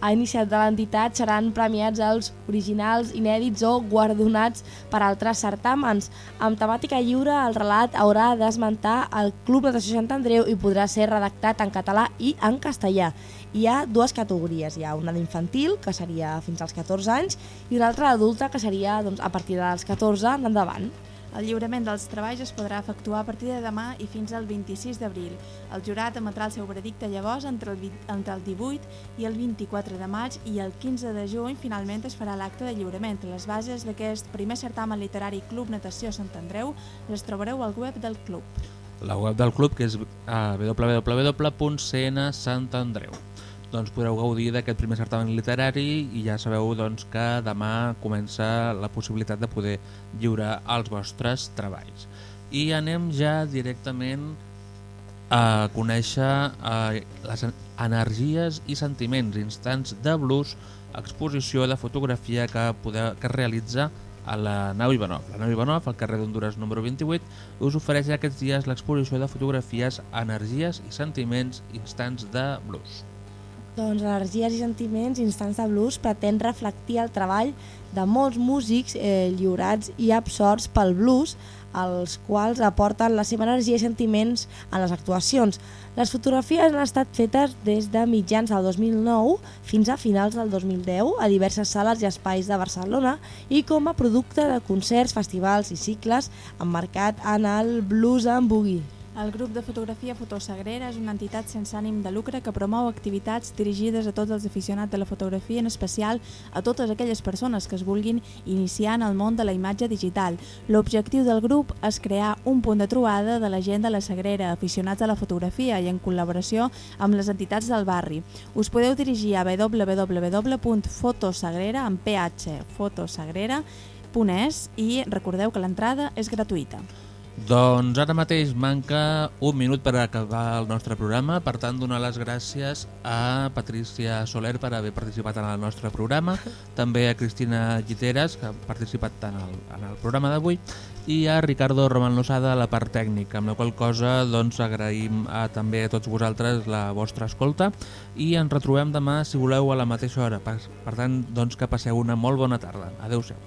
ha iniciat de l'entitat seran premiats els originals, inèdits o guardonats per altres certàmens. Amb temàtica lliure, el relat haurà d'esmentar el Club Natació Sant Andreu i podrà ser redactat en català i en castellà. Hi ha dues categories, hi ha una d'infantil, que seria fins als 14 anys, i una altra adulta, que seria doncs, a partir dels 14 en endavant.
El lliurament dels treballs es podrà efectuar a partir de demà i fins al 26 d'abril. El jurat emetrà el seu veredicte llavors entre el, 20, entre el 18 i el 24 de maig i el 15 de juny finalment es farà l'acte de lliurament. Les bases d'aquest primer certamen literari Club Natació Sant Andreu les trobareu al web del club.
La web del club que és www.cnsantandreu doncs podreu gaudir d'aquest primer certamen literari i ja sabeu doncs, que demà comença la possibilitat de poder lliurar els vostres treballs. I anem ja directament a conèixer eh, les energies i sentiments instants de blues, exposició de fotografia que, poder, que es realitza a la nau Ivanov. La nau Ivanov, al carrer d'Honduras número 28, us ofereix aquests dies l'exposició de fotografies Energies i sentiments instants de blues.
Doncs Energies i sentiments, instants de blues, pretén reflectir el treball de molts músics eh, lliurats i absorts pel blues, els quals aporten la seva energia i sentiments en les actuacions. Les fotografies han estat fetes des de mitjans del 2009 fins a finals del 2010 a diverses sales i espais de Barcelona i com a producte de concerts, festivals i cicles emmarcat en el blues and boogie.
El grup de fotografia Fotosagrera és una entitat sense ànim de lucre que promou activitats dirigides a tots els aficionats de la fotografia, en especial a totes aquelles persones que es vulguin iniciar en el món de la imatge digital. L'objectiu del grup és crear un punt de trobada de la gent de la Sagrera, aficionats a la fotografia i en col·laboració amb les entitats del barri. Us podeu dirigir a www.fotosagrera amb ph fotosagrera.es i recordeu que l'entrada és gratuïta.
Doncs ara mateix manca un minut per acabar el nostre programa, per tant donar les gràcies a Patricia Soler per haver participat en el nostre programa, [laughs] també a Cristina Guiteres, que ha participat en el, en el programa d'avui, i a Ricardo Roman Losada a la part tècnica, amb la qual cosa doncs, agraïm a, també a tots vosaltres la vostra escolta i ens retrobem demà, si voleu, a la mateixa hora. Per, per tant, doncs, que passeu una molt bona tarda. Adéu-siau.